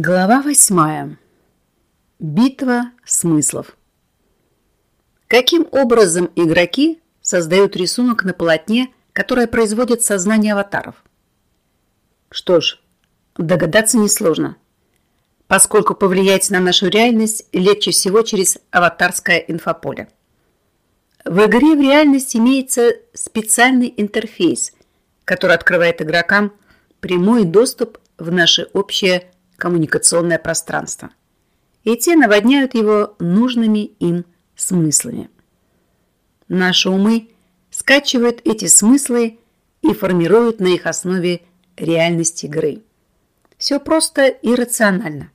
Глава восьмая. Битва смыслов. Каким образом игроки создают рисунок на полотне, которое производит сознание аватаров? Что ж, догадаться несложно, поскольку повлиять на нашу реальность легче всего через аватарское инфополе. В игре в реальность имеется специальный интерфейс, который открывает игрокам прямой доступ в наше общее коммуникационное пространство. И те наводняют его нужными им смыслами. Наши умы скачивают эти смыслы и формируют на их основе реальность игры. Все просто и рационально.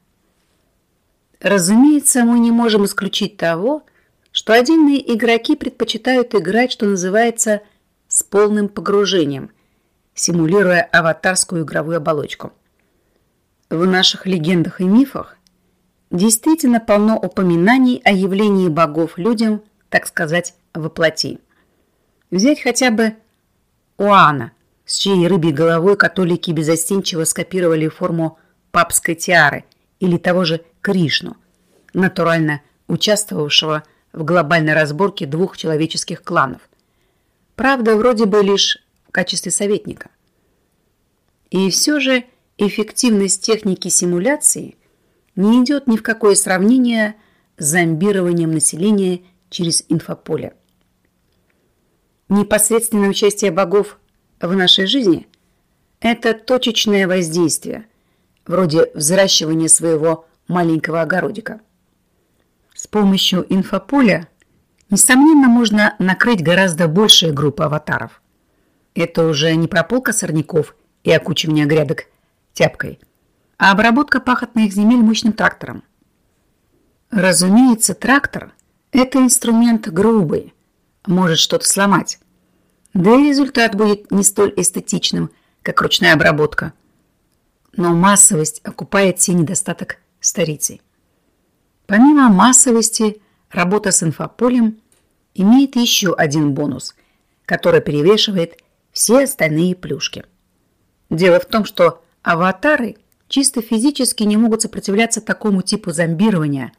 Разумеется, мы не можем исключить того, что отдельные игроки предпочитают играть, что называется, с полным погружением, симулируя аватарскую игровую оболочку – в наших легендах и мифах действительно полно упоминаний о явлении богов людям, так сказать, воплоти. Взять хотя бы Уана, с чьей рыбьей головой католики безостенчиво скопировали форму папской тиары, или того же Кришну, натурально участвовавшего в глобальной разборке двух человеческих кланов. Правда, вроде бы лишь в качестве советника. И все же эффективность техники симуляции не идет ни в какое сравнение с зомбированием населения через инфополе. Непосредственное участие богов в нашей жизни – это точечное воздействие, вроде взращивания своего маленького огородика. С помощью инфополя, несомненно, можно накрыть гораздо большие группы аватаров. Это уже не прополка сорняков и окучивание грядок – тяпкой, а обработка пахотных земель мощным трактором. Разумеется, трактор – это инструмент грубый, может что-то сломать. Да и результат будет не столь эстетичным, как ручная обработка. Но массовость окупает все недостаток старицей. Помимо массовости, работа с инфополем имеет еще один бонус, который перевешивает все остальные плюшки. Дело в том, что Аватары чисто физически не могут сопротивляться такому типу зомбирования,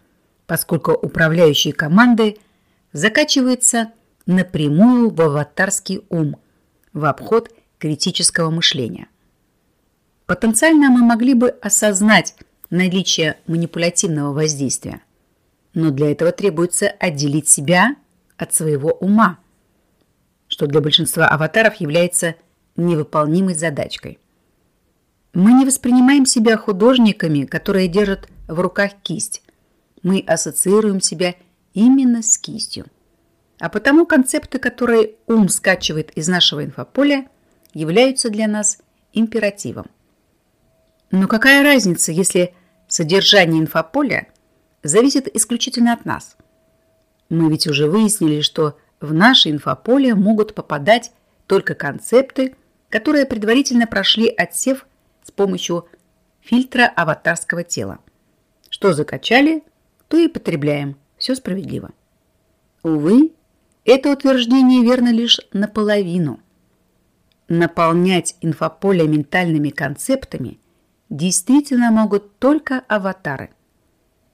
поскольку управляющие команды закачиваются напрямую в аватарский ум, в обход критического мышления. Потенциально мы могли бы осознать наличие манипулятивного воздействия, но для этого требуется отделить себя от своего ума, что для большинства аватаров является невыполнимой задачкой. Мы не воспринимаем себя художниками, которые держат в руках кисть. Мы ассоциируем себя именно с кистью. А потому концепты, которые ум скачивает из нашего инфополя, являются для нас императивом. Но какая разница, если содержание инфополя зависит исключительно от нас? Мы ведь уже выяснили, что в наше инфополе могут попадать только концепты, которые предварительно прошли отсев помощью фильтра аватарского тела. Что закачали, то и потребляем. Все справедливо. Увы, это утверждение верно лишь наполовину. Наполнять инфополе ментальными концептами действительно могут только аватары.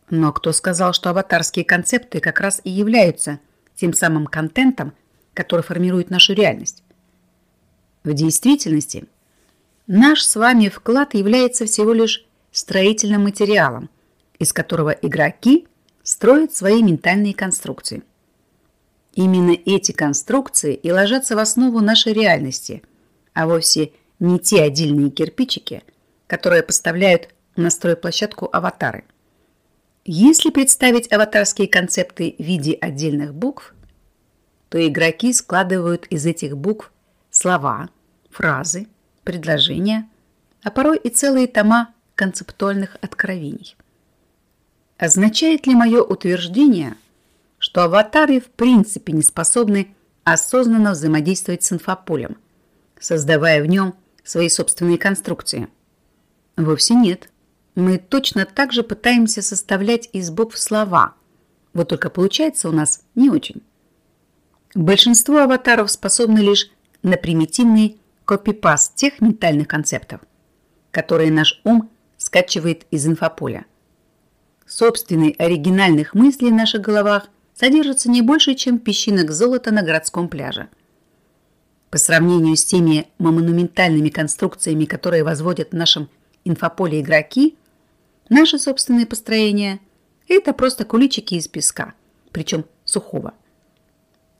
Но кто сказал, что аватарские концепты как раз и являются тем самым контентом, который формирует нашу реальность? В действительности – Наш с вами вклад является всего лишь строительным материалом, из которого игроки строят свои ментальные конструкции. Именно эти конструкции и ложатся в основу нашей реальности, а вовсе не те отдельные кирпичики, которые поставляют на стройплощадку аватары. Если представить аватарские концепты в виде отдельных букв, то игроки складывают из этих букв слова, фразы, предложения, а порой и целые тома концептуальных откровений. Означает ли мое утверждение, что аватары в принципе не способны осознанно взаимодействовать с инфополем, создавая в нем свои собственные конструкции? Вовсе нет. Мы точно так же пытаемся составлять из букв слова, вот только получается у нас не очень. Большинство аватаров способны лишь на примитивные копипаст тех ментальных концептов, которые наш ум скачивает из инфополя. Собственной оригинальных мыслей в наших головах содержится не больше, чем песчинок золота на городском пляже. По сравнению с теми монументальными конструкциями, которые возводят в нашем инфополе игроки, наши собственные построения – это просто куличики из песка, причем сухого.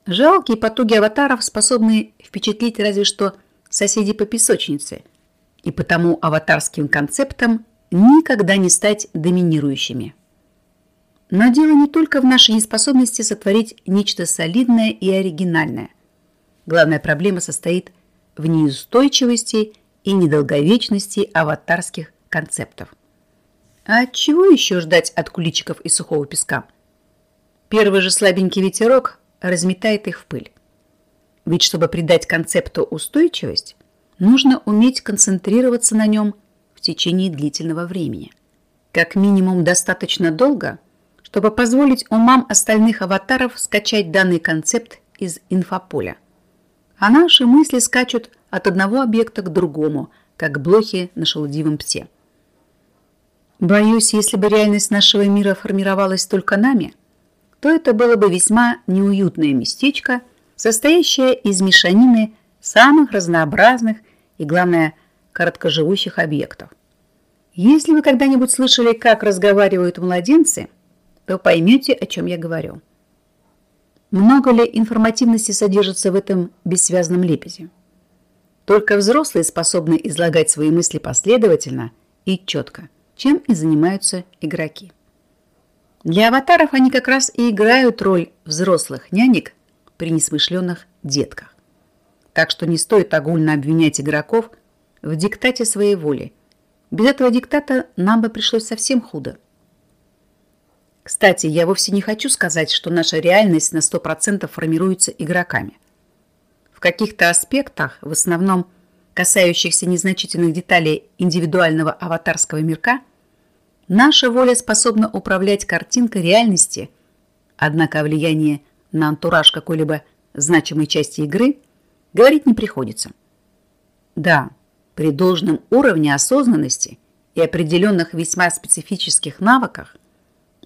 Жалкие потуги аватаров способны впечатлить разве что соседей по песочнице, и потому аватарским концептам никогда не стать доминирующими. Но дело не только в нашей неспособности сотворить нечто солидное и оригинальное. Главная проблема состоит в неустойчивости и недолговечности аватарских концептов. А чего еще ждать от куличиков и сухого песка? Первый же слабенький ветерок разметает их в пыль. Ведь чтобы придать концепту устойчивость, нужно уметь концентрироваться на нем в течение длительного времени. Как минимум достаточно долго, чтобы позволить умам остальных аватаров скачать данный концепт из инфополя. А наши мысли скачут от одного объекта к другому, как блохи на шелудивом псе. Боюсь, если бы реальность нашего мира формировалась только нами, то это было бы весьма неуютное местечко, состоящее из мешанины самых разнообразных и, главное, короткоживущих объектов. Если вы когда-нибудь слышали, как разговаривают младенцы, то поймете, о чем я говорю. Много ли информативности содержится в этом бессвязном лепезе? Только взрослые способны излагать свои мысли последовательно и четко, чем и занимаются игроки. Для аватаров они как раз и играют роль взрослых нянек при несмышленных детках. Так что не стоит огульно обвинять игроков в диктате своей воли. Без этого диктата нам бы пришлось совсем худо. Кстати, я вовсе не хочу сказать, что наша реальность на 100% формируется игроками. В каких-то аспектах, в основном касающихся незначительных деталей индивидуального аватарского мирка, наша воля способна управлять картинкой реальности, однако о влиянии на антураж какой-либо значимой части игры говорить не приходится. Да, при должном уровне осознанности и определенных весьма специфических навыках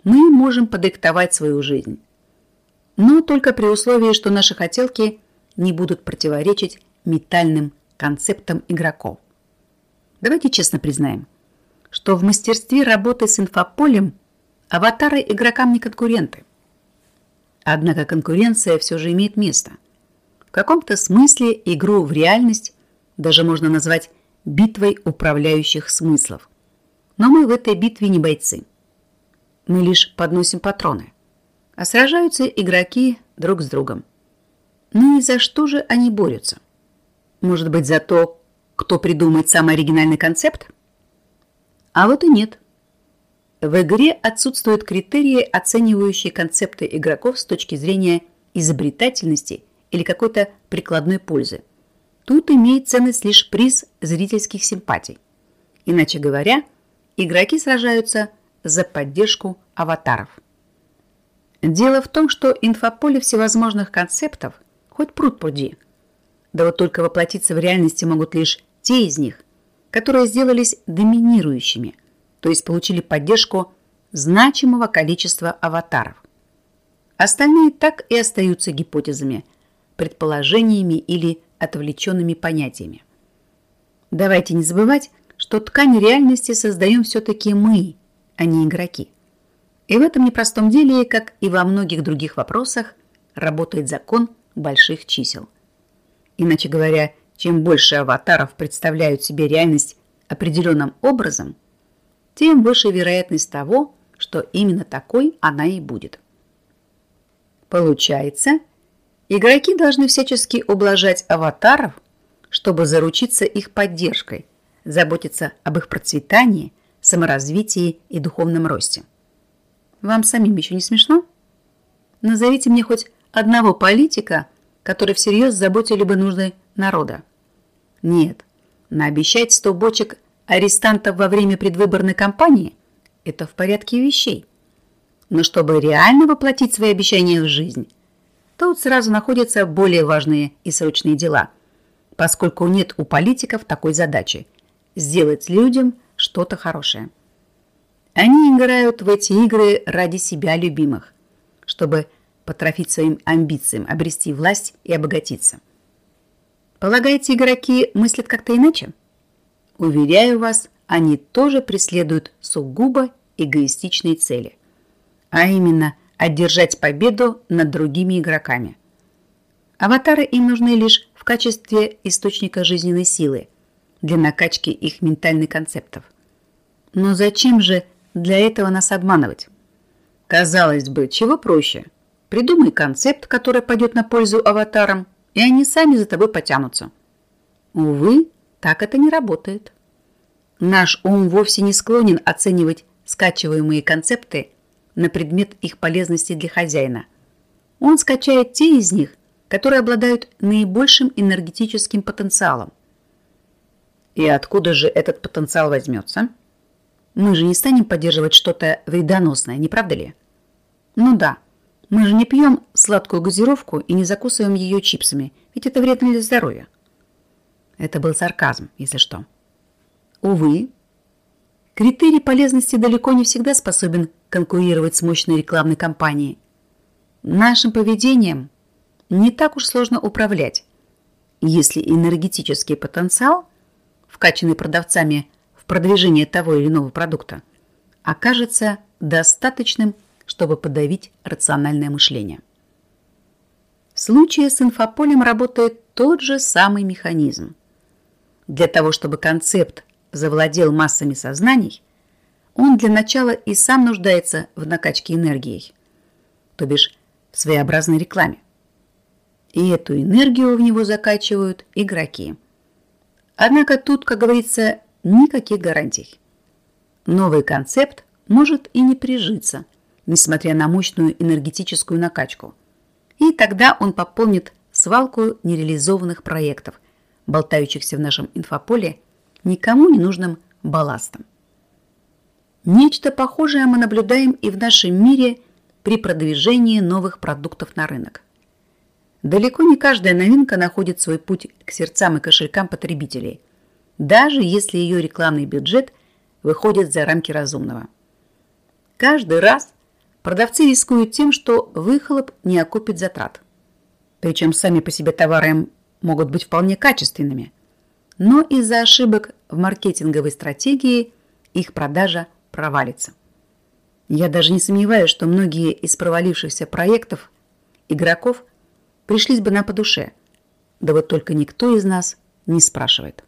мы можем подиктовать свою жизнь. Но только при условии, что наши хотелки не будут противоречить метальным концептам игроков. Давайте честно признаем, что в мастерстве работы с инфополем аватары игрокам не конкуренты. Однако конкуренция все же имеет место. В каком-то смысле игру в реальность даже можно назвать битвой управляющих смыслов. Но мы в этой битве не бойцы. Мы лишь подносим патроны. А сражаются игроки друг с другом. Ну и за что же они борются? Может быть, за то, кто придумает самый оригинальный концепт? А вот и нет. В игре отсутствуют критерии, оценивающие концепты игроков с точки зрения изобретательности или какой-то прикладной пользы. Тут имеет ценность лишь приз зрительских симпатий. Иначе говоря, игроки сражаются за поддержку аватаров. Дело в том, что инфополе всевозможных концептов хоть пруд пруди. Да вот только воплотиться в реальности могут лишь те из них, которые сделались доминирующими – то есть получили поддержку значимого количества аватаров. Остальные так и остаются гипотезами, предположениями или отвлеченными понятиями. Давайте не забывать, что ткань реальности создаем все-таки мы, а не игроки. И в этом непростом деле, как и во многих других вопросах, работает закон больших чисел. Иначе говоря, чем больше аватаров представляют себе реальность определенным образом – тем выше вероятность того, что именно такой она и будет. Получается, игроки должны всячески ублажать аватаров, чтобы заручиться их поддержкой, заботиться об их процветании, саморазвитии и духовном росте. Вам самим еще не смешно? Назовите мне хоть одного политика, который всерьез заботили бы нужды народа. Нет, наобещать 100 бочек арестантов во время предвыборной кампании – это в порядке вещей. Но чтобы реально воплотить свои обещания в жизнь, тут сразу находятся более важные и срочные дела, поскольку нет у политиков такой задачи – сделать людям что что-то хорошее. Они играют в эти игры ради себя любимых, чтобы потрофить своим амбициям, обрести власть и обогатиться. Полагаете, игроки мыслят как-то иначе? Уверяю вас, они тоже преследуют сугубо эгоистичные цели, а именно одержать победу над другими игроками. Аватары им нужны лишь в качестве источника жизненной силы для накачки их ментальных концептов. Но зачем же для этого нас обманывать? Казалось бы, чего проще? Придумай концепт, который пойдет на пользу аватарам, и они сами за тобой потянутся. Увы, так это не работает. Наш ум вовсе не склонен оценивать скачиваемые концепты на предмет их полезности для хозяина. Он скачает те из них, которые обладают наибольшим энергетическим потенциалом. И откуда же этот потенциал возьмется? Мы же не станем поддерживать что-то вредоносное, не правда ли? Ну да, мы же не пьем сладкую газировку и не закусываем ее чипсами, ведь это вредно для здоровья. Это был сарказм, если что. Увы, критерий полезности далеко не всегда способен конкурировать с мощной рекламной кампанией. Нашим поведением не так уж сложно управлять, если энергетический потенциал, вкачанный продавцами в продвижение того или иного продукта, окажется достаточным, чтобы подавить рациональное мышление. В случае с инфополем работает тот же самый механизм. Для того, чтобы концепт завладел массами сознаний, он для начала и сам нуждается в накачке энергией, то бишь в своеобразной рекламе. И эту энергию в него закачивают игроки. Однако тут, как говорится, никаких гарантий. Новый концепт может и не прижиться, несмотря на мощную энергетическую накачку. И тогда он пополнит свалку нереализованных проектов, болтающихся в нашем инфополе никому не нужным балластом. Нечто похожее мы наблюдаем и в нашем мире при продвижении новых продуктов на рынок. Далеко не каждая новинка находит свой путь к сердцам и кошелькам потребителей, даже если ее рекламный бюджет выходит за рамки разумного. Каждый раз продавцы рискуют тем, что выхлоп не окупит затрат. Причем сами по себе товары могут быть вполне качественными – но из-за ошибок в маркетинговой стратегии их продажа провалится. Я даже не сомневаюсь, что многие из провалившихся проектов игроков пришлись бы нам по душе. Да вот только никто из нас не спрашивает.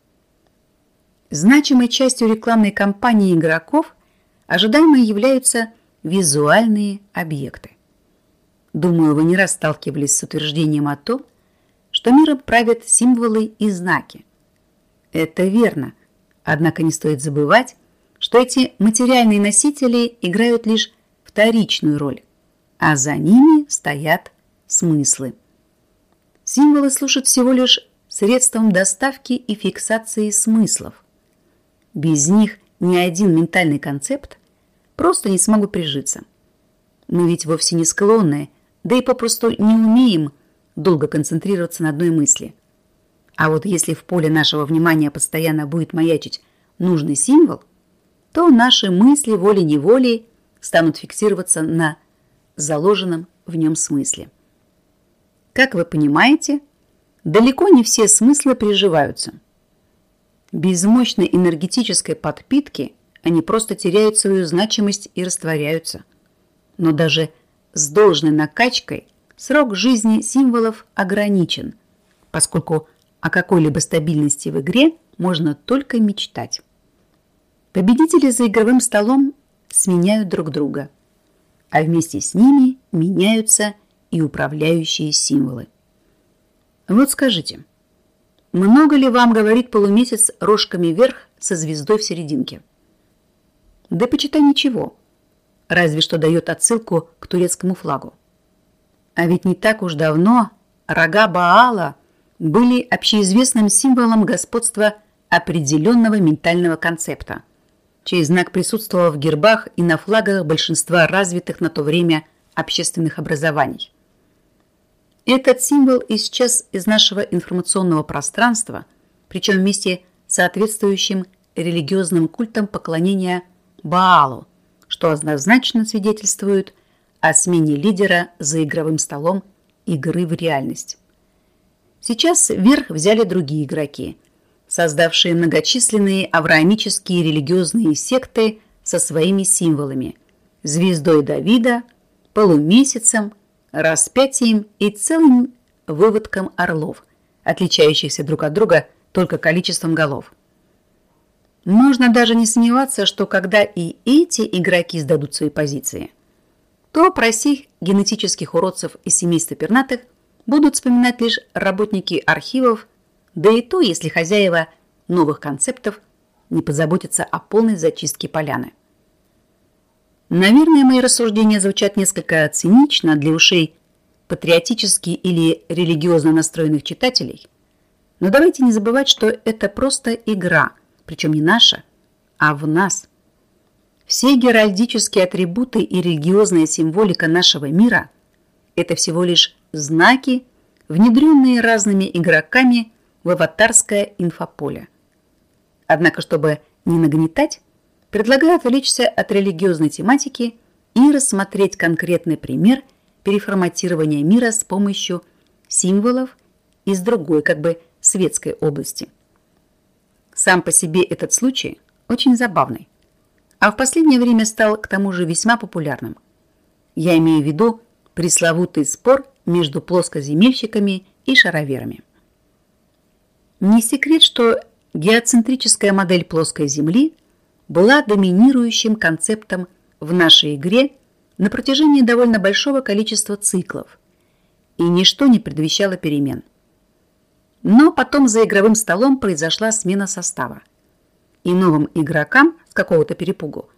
Значимой частью рекламной кампании игроков ожидаемо являются визуальные объекты. Думаю, вы не раз сталкивались с утверждением о том, что миром правят символы и знаки, это верно. Однако не стоит забывать, что эти материальные носители играют лишь вторичную роль, а за ними стоят смыслы. Символы служат всего лишь средством доставки и фиксации смыслов. Без них ни один ментальный концепт просто не смогут прижиться. Мы ведь вовсе не склонны, да и попросту не умеем долго концентрироваться на одной мысли – а вот если в поле нашего внимания постоянно будет маячить нужный символ, то наши мысли волей-неволей станут фиксироваться на заложенном в нем смысле. Как вы понимаете, далеко не все смыслы приживаются. Без мощной энергетической подпитки они просто теряют свою значимость и растворяются. Но даже с должной накачкой срок жизни символов ограничен, поскольку о какой-либо стабильности в игре можно только мечтать. Победители за игровым столом сменяют друг друга, а вместе с ними меняются и управляющие символы. Вот скажите, много ли вам говорит полумесяц рожками вверх со звездой в серединке? Да почитай ничего, разве что дает отсылку к турецкому флагу. А ведь не так уж давно рога Баала – были общеизвестным символом господства определенного ментального концепта, чей знак присутствовал в гербах и на флагах большинства развитых на то время общественных образований. Этот символ исчез из нашего информационного пространства, причем вместе с соответствующим религиозным культом поклонения Баалу, что однозначно свидетельствует о смене лидера за игровым столом игры в реальность. Сейчас верх взяли другие игроки, создавшие многочисленные авраамические религиозные секты со своими символами – звездой Давида, полумесяцем, распятием и целым выводком орлов, отличающихся друг от друга только количеством голов. Можно даже не сомневаться, что когда и эти игроки сдадут свои позиции, то про сих генетических уродцев из семейства пернатых будут вспоминать лишь работники архивов, да и то, если хозяева новых концептов не позаботятся о полной зачистке поляны. Наверное, мои рассуждения звучат несколько цинично для ушей патриотически или религиозно настроенных читателей, но давайте не забывать, что это просто игра, причем не наша, а в нас. Все геральдические атрибуты и религиозная символика нашего мира – это всего лишь знаки, внедренные разными игроками в аватарское инфополе. Однако, чтобы не нагнетать, предлагаю отвлечься от религиозной тематики и рассмотреть конкретный пример переформатирования мира с помощью символов из другой, как бы светской области. Сам по себе этот случай очень забавный, а в последнее время стал к тому же весьма популярным. Я имею в виду пресловутый спор между плоскоземельщиками и шароверами. Не секрет, что геоцентрическая модель плоской Земли была доминирующим концептом в нашей игре на протяжении довольно большого количества циклов, и ничто не предвещало перемен. Но потом за игровым столом произошла смена состава, и новым игрокам с какого-то перепугу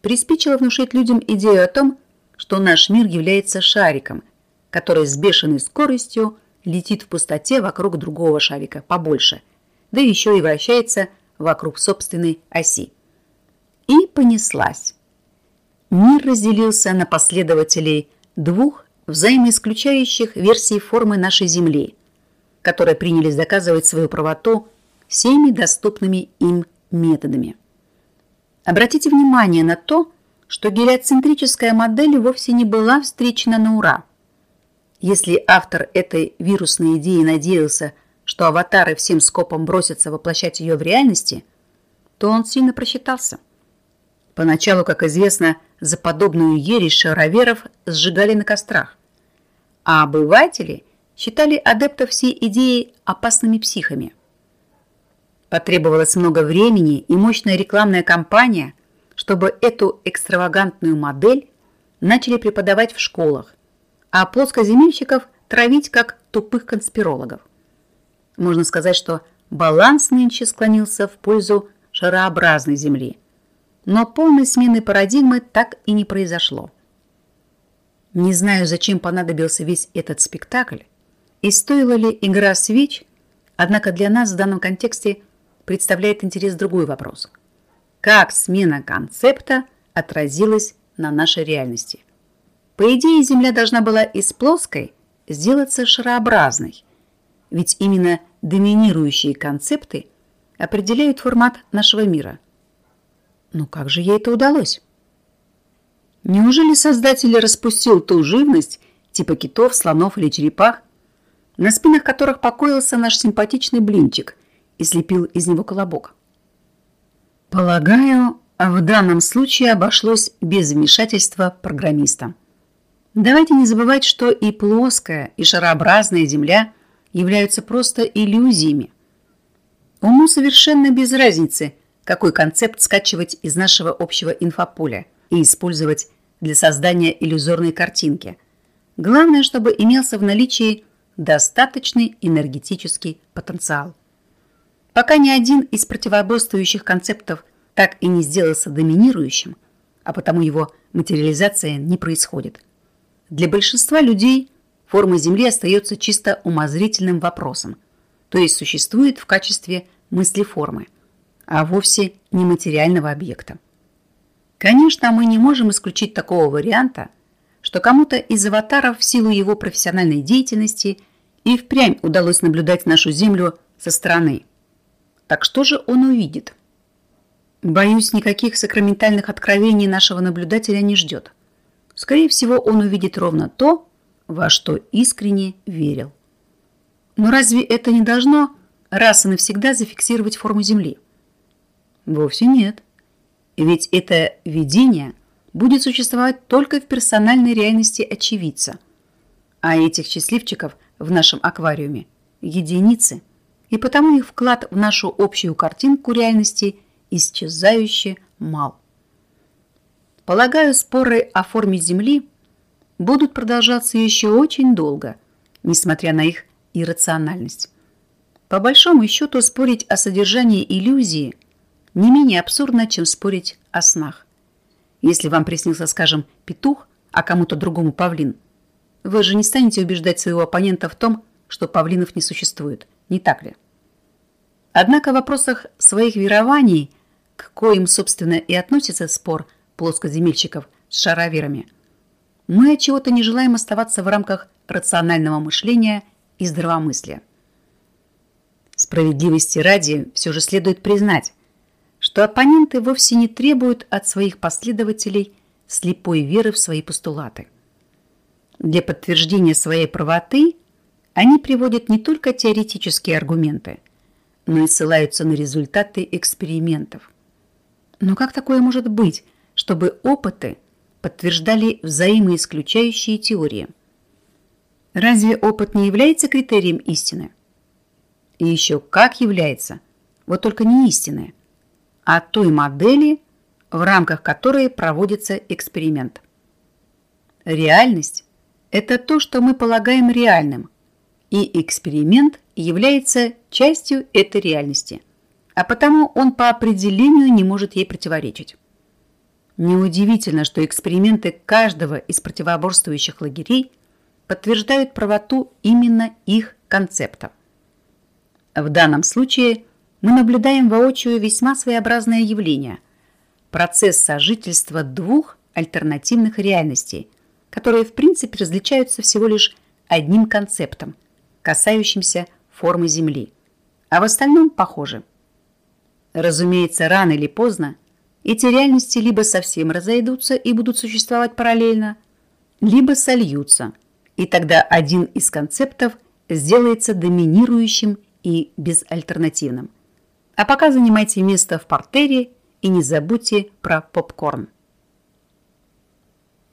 приспичило внушить людям идею о том, что наш мир является шариком – который с бешеной скоростью летит в пустоте вокруг другого шарика побольше, да еще и вращается вокруг собственной оси. И понеслась. Мир разделился на последователей двух взаимоисключающих версий формы нашей Земли, которые принялись доказывать свою правоту всеми доступными им методами. Обратите внимание на то, что гелиоцентрическая модель вовсе не была встречена на ура – если автор этой вирусной идеи надеялся, что аватары всем скопом бросятся воплощать ее в реальности, то он сильно просчитался. Поначалу, как известно, за подобную ересь шароверов сжигали на кострах, а обыватели считали адептов всей идеи опасными психами. Потребовалось много времени и мощная рекламная кампания, чтобы эту экстравагантную модель начали преподавать в школах, а плоскоземельщиков травить как тупых конспирологов. Можно сказать, что баланс нынче склонился в пользу шарообразной Земли. Но полной смены парадигмы так и не произошло. Не знаю, зачем понадобился весь этот спектакль и стоила ли игра свеч, однако для нас в данном контексте представляет интерес другой вопрос. Как смена концепта отразилась на нашей реальности? По идее, Земля должна была из плоской сделаться шарообразной, ведь именно доминирующие концепты определяют формат нашего мира. Но как же ей это удалось? Неужели создатель распустил ту живность, типа китов, слонов или черепах, на спинах которых покоился наш симпатичный блинчик и слепил из него колобок? Полагаю, в данном случае обошлось без вмешательства программиста. Давайте не забывать, что и плоская, и шарообразная Земля являются просто иллюзиями. Уму совершенно без разницы, какой концепт скачивать из нашего общего инфополя и использовать для создания иллюзорной картинки. Главное, чтобы имелся в наличии достаточный энергетический потенциал. Пока ни один из противоборствующих концептов так и не сделался доминирующим, а потому его материализация не происходит – для большинства людей форма Земли остается чисто умозрительным вопросом, то есть существует в качестве мыслеформы, а вовсе не материального объекта. Конечно, мы не можем исключить такого варианта, что кому-то из аватаров в силу его профессиональной деятельности и впрямь удалось наблюдать нашу Землю со стороны. Так что же он увидит? Боюсь, никаких сакраментальных откровений нашего наблюдателя не ждет. Скорее всего, он увидит ровно то, во что искренне верил. Но разве это не должно раз и навсегда зафиксировать форму Земли? Вовсе нет. Ведь это видение будет существовать только в персональной реальности очевидца. А этих счастливчиков в нашем аквариуме единицы, и потому их вклад в нашу общую картинку реальности исчезающе мал. Полагаю, споры о форме Земли будут продолжаться еще очень долго, несмотря на их иррациональность. По большому счету спорить о содержании иллюзии не менее абсурдно, чем спорить о снах. Если вам приснился, скажем, петух, а кому-то другому павлин, вы же не станете убеждать своего оппонента в том, что павлинов не существует, не так ли? Однако в вопросах своих верований, к коим, собственно, и относится спор плоскоземельщиков с шароверами, мы от чего-то не желаем оставаться в рамках рационального мышления и здравомыслия. Справедливости ради все же следует признать, что оппоненты вовсе не требуют от своих последователей слепой веры в свои постулаты. Для подтверждения своей правоты они приводят не только теоретические аргументы, но и ссылаются на результаты экспериментов. Но как такое может быть, чтобы опыты подтверждали взаимоисключающие теории? Разве опыт не является критерием истины? И еще как является, вот только не истины – а той модели, в рамках которой проводится эксперимент. Реальность – это то, что мы полагаем реальным, и эксперимент является частью этой реальности, а потому он по определению не может ей противоречить. Неудивительно, что эксперименты каждого из противоборствующих лагерей подтверждают правоту именно их концептов. В данном случае – мы наблюдаем воочию весьма своеобразное явление – процесс сожительства двух альтернативных реальностей, которые в принципе различаются всего лишь одним концептом, касающимся формы Земли, а в остальном похожи. Разумеется, рано или поздно эти реальности либо совсем разойдутся и будут существовать параллельно, либо сольются, и тогда один из концептов сделается доминирующим и безальтернативным. А пока занимайте место в портере и не забудьте про попкорн.